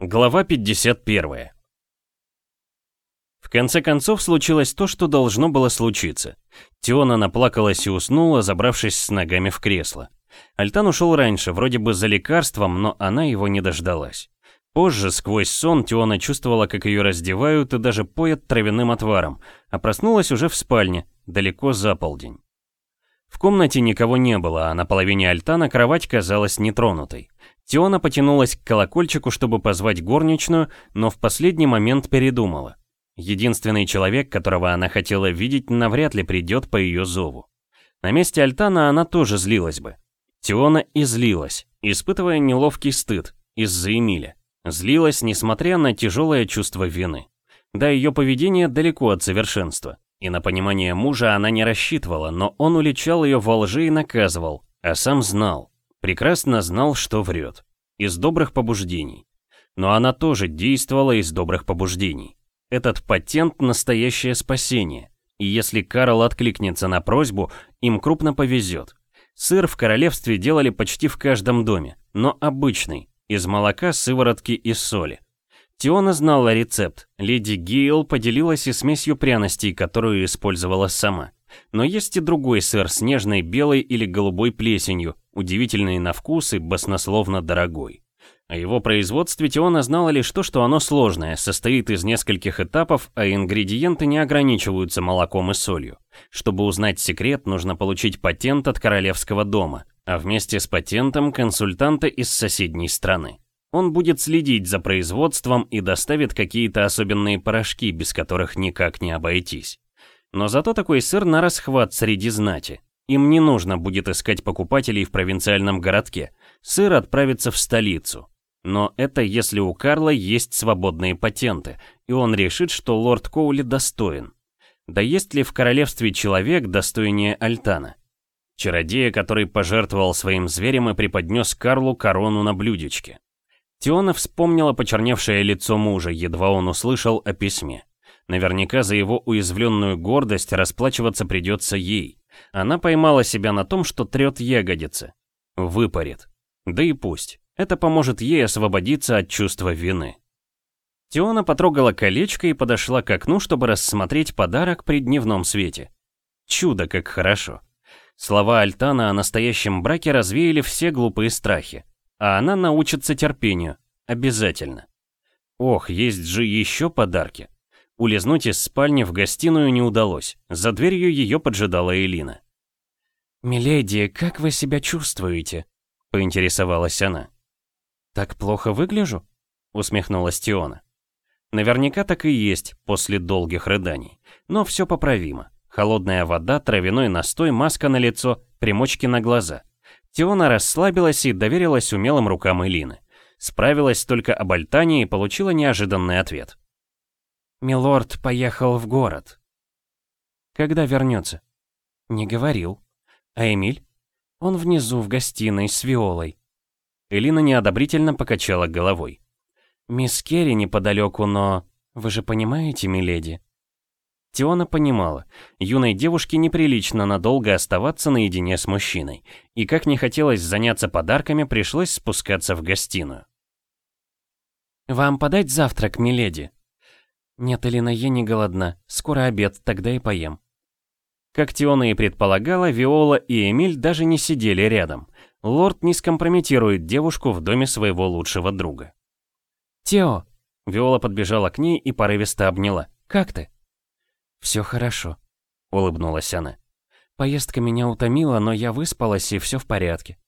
Глава 51. В конце концов случилось то, что должно было случиться. Тиона наплакалась и уснула, забравшись с ногами в кресло. Альтан ушел раньше, вроде бы за лекарством, но она его не дождалась. Позже, сквозь сон, Тиона чувствовала, как ее раздевают и даже поят травяным отваром, а проснулась уже в спальне, далеко за полдень. В комнате никого не было, а на половине альтана кровать казалась нетронутой. Тиона потянулась к колокольчику, чтобы позвать горничную, но в последний момент передумала. Единственный человек, которого она хотела видеть, навряд ли придет по ее зову. На месте Альтана она тоже злилась бы. Тиона и злилась, испытывая неловкий стыд из-за Эмиля. Злилась, несмотря на тяжелое чувство вины. Да, ее поведение далеко от совершенства. И на понимание мужа она не рассчитывала, но он уличал ее во лжи и наказывал, а сам знал. Прекрасно знал, что врет. Из добрых побуждений. Но она тоже действовала из добрых побуждений. Этот патент – настоящее спасение. И если Карл откликнется на просьбу, им крупно повезет. Сыр в королевстве делали почти в каждом доме, но обычный, из молока, сыворотки и соли. Тиона знала рецепт, леди Гейл поделилась и смесью пряностей, которую использовала сама. Но есть и другой сыр с нежной белой или голубой плесенью, удивительный на вкус и баснословно дорогой. О его производстве Теона знала лишь то, что оно сложное, состоит из нескольких этапов, а ингредиенты не ограничиваются молоком и солью. Чтобы узнать секрет, нужно получить патент от королевского дома, а вместе с патентом консультанта из соседней страны. Он будет следить за производством и доставит какие-то особенные порошки, без которых никак не обойтись. Но зато такой сыр на расхват среди знати. Им не нужно будет искать покупателей в провинциальном городке. Сыр отправится в столицу. Но это если у Карла есть свободные патенты, и он решит, что лорд Коули достоин. Да есть ли в королевстве человек достойнее Альтана? Чародея, который пожертвовал своим зверем и преподнес Карлу корону на блюдечке. Тиона вспомнила почерневшее лицо мужа, едва он услышал о письме. Наверняка за его уязвленную гордость расплачиваться придется ей. Она поймала себя на том, что трет ягодицы. Выпарит. Да и пусть. Это поможет ей освободиться от чувства вины. Тиона потрогала колечко и подошла к окну, чтобы рассмотреть подарок при дневном свете. Чудо, как хорошо. Слова Альтана о настоящем браке развеяли все глупые страхи. А она научится терпению. Обязательно. Ох, есть же еще подарки. Улизнуть из спальни в гостиную не удалось. За дверью ее поджидала Элина. «Миледи, как вы себя чувствуете?» — поинтересовалась она. «Так плохо выгляжу?» — усмехнулась Тиона. Наверняка так и есть после долгих рыданий. Но все поправимо. Холодная вода, травяной настой, маска на лицо, примочки на глаза. Тиона расслабилась и доверилась умелым рукам Элины. Справилась только об Альтане и получила неожиданный ответ. Милорд поехал в город. Когда вернется? Не говорил. А Эмиль? Он внизу в гостиной с Виолой. Элина неодобрительно покачала головой. Мисс Керри неподалеку, но... Вы же понимаете, миледи? Теона понимала, юной девушке неприлично надолго оставаться наедине с мужчиной, и как не хотелось заняться подарками, пришлось спускаться в гостиную. «Вам подать завтрак, миледи?» «Нет, Элина, я не голодна. Скоро обед, тогда и поем». Как Тиона и предполагала, Виола и Эмиль даже не сидели рядом. Лорд не скомпрометирует девушку в доме своего лучшего друга. «Тео!» Виола подбежала к ней и порывисто обняла. «Как ты?» «Все хорошо», — улыбнулась она. «Поездка меня утомила, но я выспалась и все в порядке».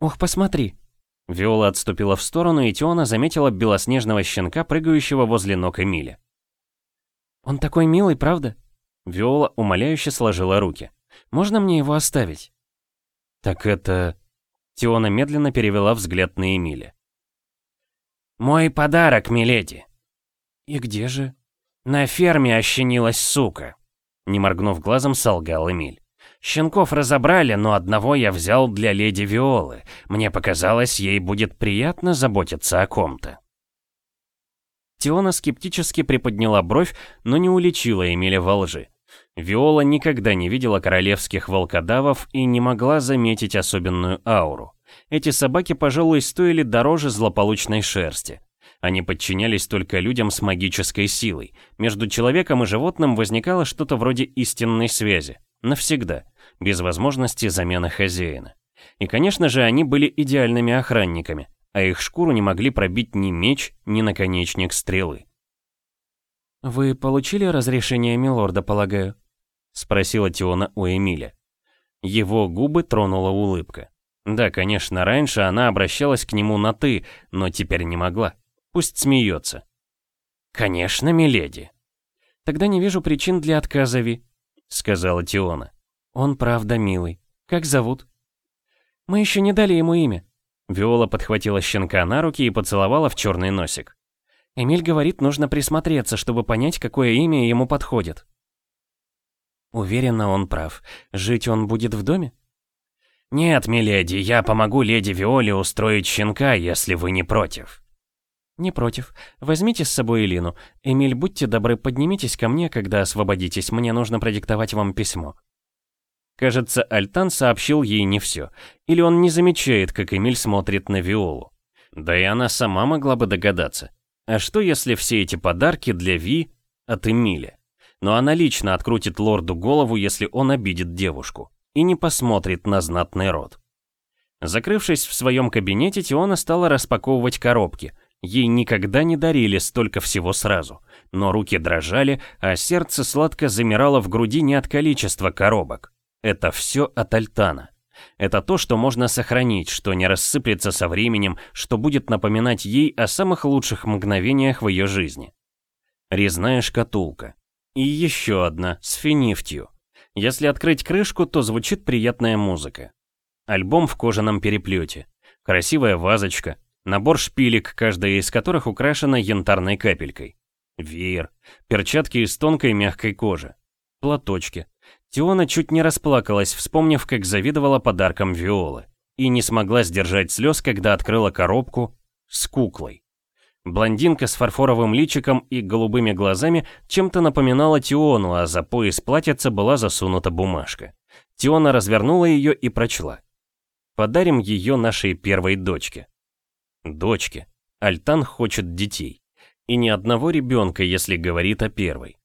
«Ох, посмотри!» Виола отступила в сторону, и Теона заметила белоснежного щенка, прыгающего возле ног Эмиля. «Он такой милый, правда?» Виола умоляюще сложила руки. «Можно мне его оставить?» «Так это...» Тиона медленно перевела взгляд на Эмиля. «Мой подарок, миледи!» «И где же?» «На ферме ощенилась сука!» Не моргнув глазом, солгал Эмиль. «Щенков разобрали, но одного я взял для леди Виолы. Мне показалось, ей будет приятно заботиться о ком-то». Тиона скептически приподняла бровь, но не уличила Эмиля во лжи. Виола никогда не видела королевских волкодавов и не могла заметить особенную ауру. Эти собаки, пожалуй, стоили дороже злополучной шерсти. Они подчинялись только людям с магической силой. Между человеком и животным возникало что-то вроде истинной связи. Навсегда. Без возможности замены хозяина. И, конечно же, они были идеальными охранниками, а их шкуру не могли пробить ни меч, ни наконечник стрелы. «Вы получили разрешение милорда, полагаю?» — спросила Тиона у Эмиля. Его губы тронула улыбка. Да, конечно, раньше она обращалась к нему на «ты», но теперь не могла. Пусть смеется. «Конечно, миледи». «Тогда не вижу причин для отказа, Ви», — сказала Тиона. «Он правда милый. Как зовут?» «Мы еще не дали ему имя». Виола подхватила щенка на руки и поцеловала в черный носик. Эмиль говорит, нужно присмотреться, чтобы понять, какое имя ему подходит. Уверена, он прав. Жить он будет в доме? Нет, миледи, я помогу леди Виоле устроить щенка, если вы не против. Не против. Возьмите с собой Элину. Эмиль, будьте добры, поднимитесь ко мне, когда освободитесь. Мне нужно продиктовать вам письмо. Кажется, Альтан сообщил ей не все. Или он не замечает, как Эмиль смотрит на Виолу. Да и она сама могла бы догадаться. А что если все эти подарки для Ви от Эмиля? Но она лично открутит лорду голову, если он обидит девушку. И не посмотрит на знатный род. Закрывшись в своем кабинете, Тиона стала распаковывать коробки. Ей никогда не дарили столько всего сразу. Но руки дрожали, а сердце сладко замирало в груди не от количества коробок. Это все от Альтана. Это то, что можно сохранить, что не рассыплется со временем, что будет напоминать ей о самых лучших мгновениях в ее жизни. Резная шкатулка. И еще одна, с финифтью. Если открыть крышку, то звучит приятная музыка. Альбом в кожаном переплете. Красивая вазочка. Набор шпилек, каждая из которых украшена янтарной капелькой. Веер. Перчатки из тонкой мягкой кожи. Платочки. Тиона чуть не расплакалась, вспомнив, как завидовала подаркам Виолы. И не смогла сдержать слез, когда открыла коробку с куклой. Блондинка с фарфоровым личиком и голубыми глазами чем-то напоминала Тиону, а за пояс платьица была засунута бумажка. Тиона развернула ее и прочла. «Подарим ее нашей первой дочке». Дочке. Альтан хочет детей. И ни одного ребенка, если говорит о первой.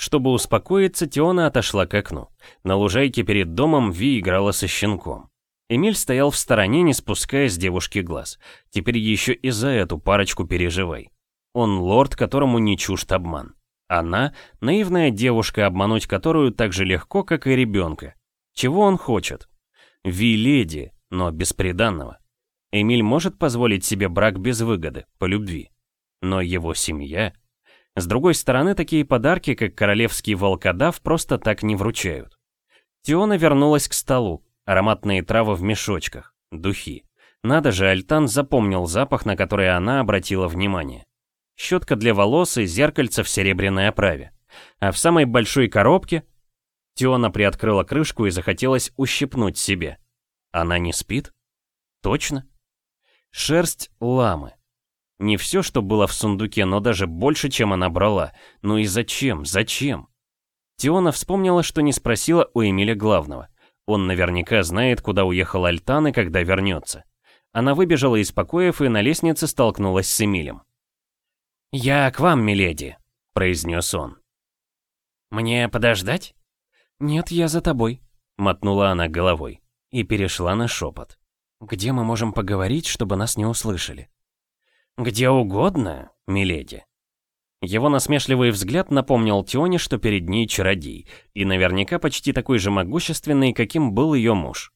Чтобы успокоиться, Теона отошла к окну. На лужайке перед домом Ви играла со щенком. Эмиль стоял в стороне, не спуская с девушки глаз. Теперь еще и за эту парочку переживай. Он лорд, которому не чужд обман. Она — наивная девушка, обмануть которую так же легко, как и ребенка. Чего он хочет? Ви леди, но бесприданного. Эмиль может позволить себе брак без выгоды, по любви. Но его семья... С другой стороны, такие подарки, как королевский волкодав, просто так не вручают. Тиона вернулась к столу. Ароматные травы в мешочках, духи. Надо же, Альтан запомнил запах, на который она обратила внимание. Щетка для волос и зеркальце в серебряной оправе. А в самой большой коробке... Тиона приоткрыла крышку и захотелось ущипнуть себе. Она не спит? Точно? Шерсть ламы. Не все, что было в сундуке, но даже больше, чем она брала. Ну и зачем? Зачем? Тиона вспомнила, что не спросила у Эмиля главного. Он наверняка знает, куда уехал Альтан и когда вернется. Она выбежала из покоев и на лестнице столкнулась с Эмилем. «Я к вам, миледи», — произнес он. «Мне подождать?» «Нет, я за тобой», — мотнула она головой и перешла на шепот. «Где мы можем поговорить, чтобы нас не услышали?» «Где угодно, миледи». Его насмешливый взгляд напомнил Тионе, что перед ней чародей, и наверняка почти такой же могущественный, каким был ее муж.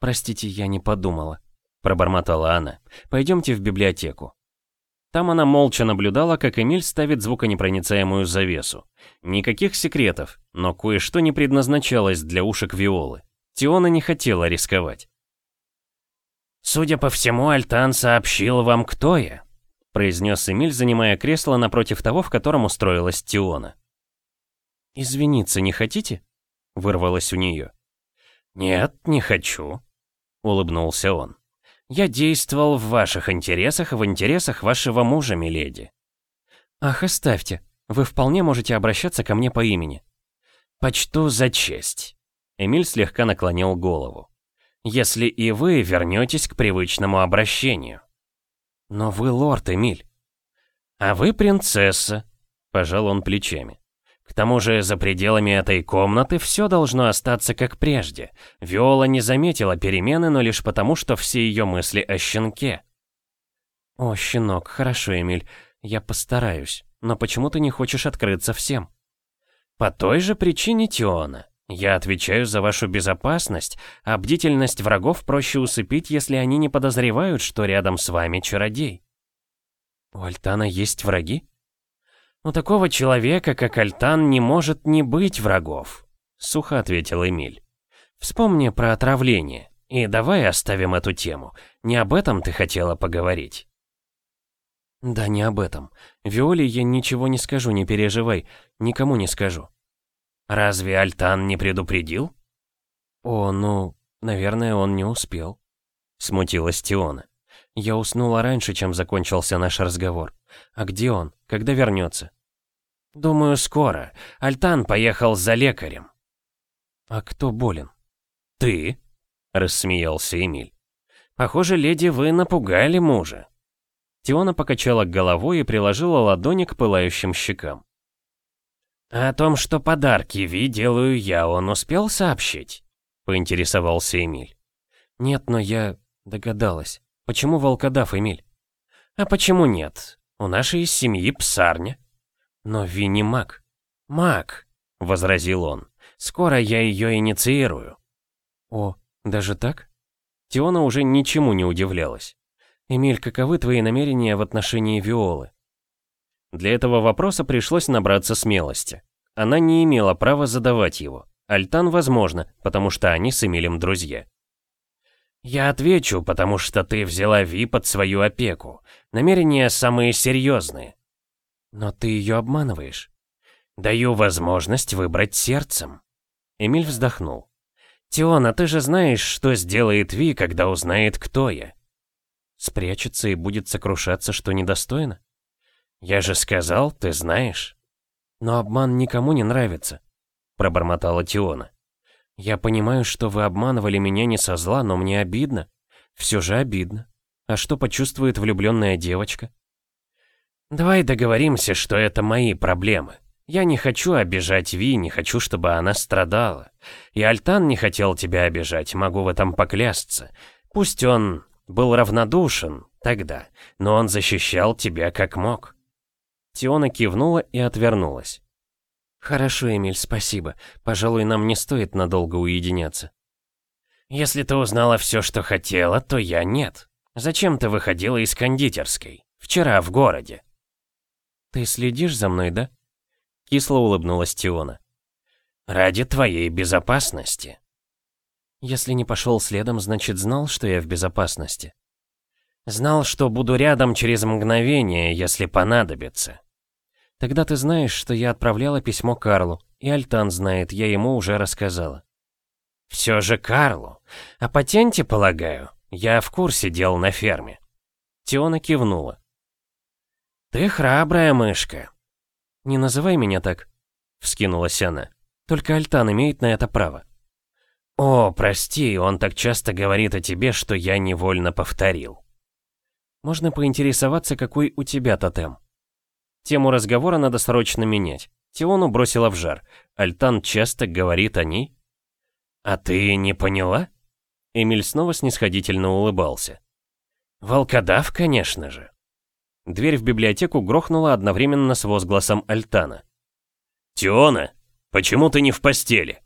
«Простите, я не подумала», — пробормотала она. «Пойдемте в библиотеку». Там она молча наблюдала, как Эмиль ставит звуконепроницаемую завесу. Никаких секретов, но кое-что не предназначалось для ушек Виолы. Тиона не хотела рисковать. «Судя по всему, Альтан сообщил вам, кто я», произнес Эмиль, занимая кресло напротив того, в котором устроилась Тиона. «Извиниться не хотите?» — вырвалось у нее. «Нет, не хочу», — улыбнулся он. «Я действовал в ваших интересах и в интересах вашего мужа, миледи». «Ах, оставьте. Вы вполне можете обращаться ко мне по имени». «Почту за честь». Эмиль слегка наклонил голову. «Если и вы вернетесь к привычному обращению». «Но вы лорд, Эмиль». «А вы принцесса», — пожал он плечами. «К тому же за пределами этой комнаты все должно остаться как прежде. Виола не заметила перемены, но лишь потому, что все ее мысли о щенке». «О, щенок, хорошо, Эмиль, я постараюсь. Но почему ты не хочешь открыться всем?» «По той же причине, Тиона. Я отвечаю за вашу безопасность, а бдительность врагов проще усыпить, если они не подозревают, что рядом с вами чародей. У Альтана есть враги? У такого человека, как Альтан, не может не быть врагов, сухо ответил Эмиль. Вспомни про отравление, и давай оставим эту тему. Не об этом ты хотела поговорить. Да не об этом. Виоле я ничего не скажу, не переживай, никому не скажу. Разве Альтан не предупредил? О, ну, наверное, он не успел. Смутилась Тиона. Я уснула раньше, чем закончился наш разговор. А где он? Когда вернется? Думаю, скоро. Альтан поехал за лекарем. А кто болен? Ты? Рассмеялся Эмиль. Похоже, леди, вы напугали мужа. Тиона покачала головой и приложила ладони к пылающим щекам. «О том, что подарки Ви делаю я, он успел сообщить?» — поинтересовался Эмиль. «Нет, но я догадалась. Почему волкодав, Эмиль?» «А почему нет? У нашей семьи псарня». «Но Ви не маг». «Маг», — возразил он. «Скоро я ее инициирую». «О, даже так?» Тиона уже ничему не удивлялась. «Эмиль, каковы твои намерения в отношении Виолы?» Для этого вопроса пришлось набраться смелости. Она не имела права задавать его. Альтан возможно, потому что они с Эмилем друзья. «Я отвечу, потому что ты взяла Ви под свою опеку. Намерения самые серьезные». «Но ты ее обманываешь». «Даю возможность выбрать сердцем». Эмиль вздохнул. «Тиона, ты же знаешь, что сделает Ви, когда узнает, кто я». «Спрячется и будет сокрушаться, что недостойно?» «Я же сказал, ты знаешь». «Но обман никому не нравится», — пробормотала Тиона. «Я понимаю, что вы обманывали меня не со зла, но мне обидно. Все же обидно. А что почувствует влюбленная девочка?» «Давай договоримся, что это мои проблемы. Я не хочу обижать Ви, не хочу, чтобы она страдала. И Альтан не хотел тебя обижать, могу в этом поклясться. Пусть он был равнодушен тогда, но он защищал тебя как мог». Тиона кивнула и отвернулась. «Хорошо, Эмиль, спасибо. Пожалуй, нам не стоит надолго уединяться». «Если ты узнала все, что хотела, то я нет. Зачем ты выходила из кондитерской? Вчера в городе». «Ты следишь за мной, да?» Кисло улыбнулась Тиона. «Ради твоей безопасности». «Если не пошел следом, значит знал, что я в безопасности». Знал, что буду рядом через мгновение, если понадобится. Тогда ты знаешь, что я отправляла письмо Карлу, и Альтан знает, я ему уже рассказала. Все же Карлу. О патенте, полагаю. Я в курсе дел на ферме. Тиона кивнула. Ты храбрая мышка. Не называй меня так, вскинулась она. Только Альтан имеет на это право. О, прости, он так часто говорит о тебе, что я невольно повторил. Можно поинтересоваться, какой у тебя тотем? Тему разговора надо срочно менять. Тиону бросила в жар. Альтан часто говорит о ней. «А ты не поняла?» Эмиль снова снисходительно улыбался. «Волкодав, конечно же». Дверь в библиотеку грохнула одновременно с возгласом Альтана. «Тиона, почему ты не в постели?»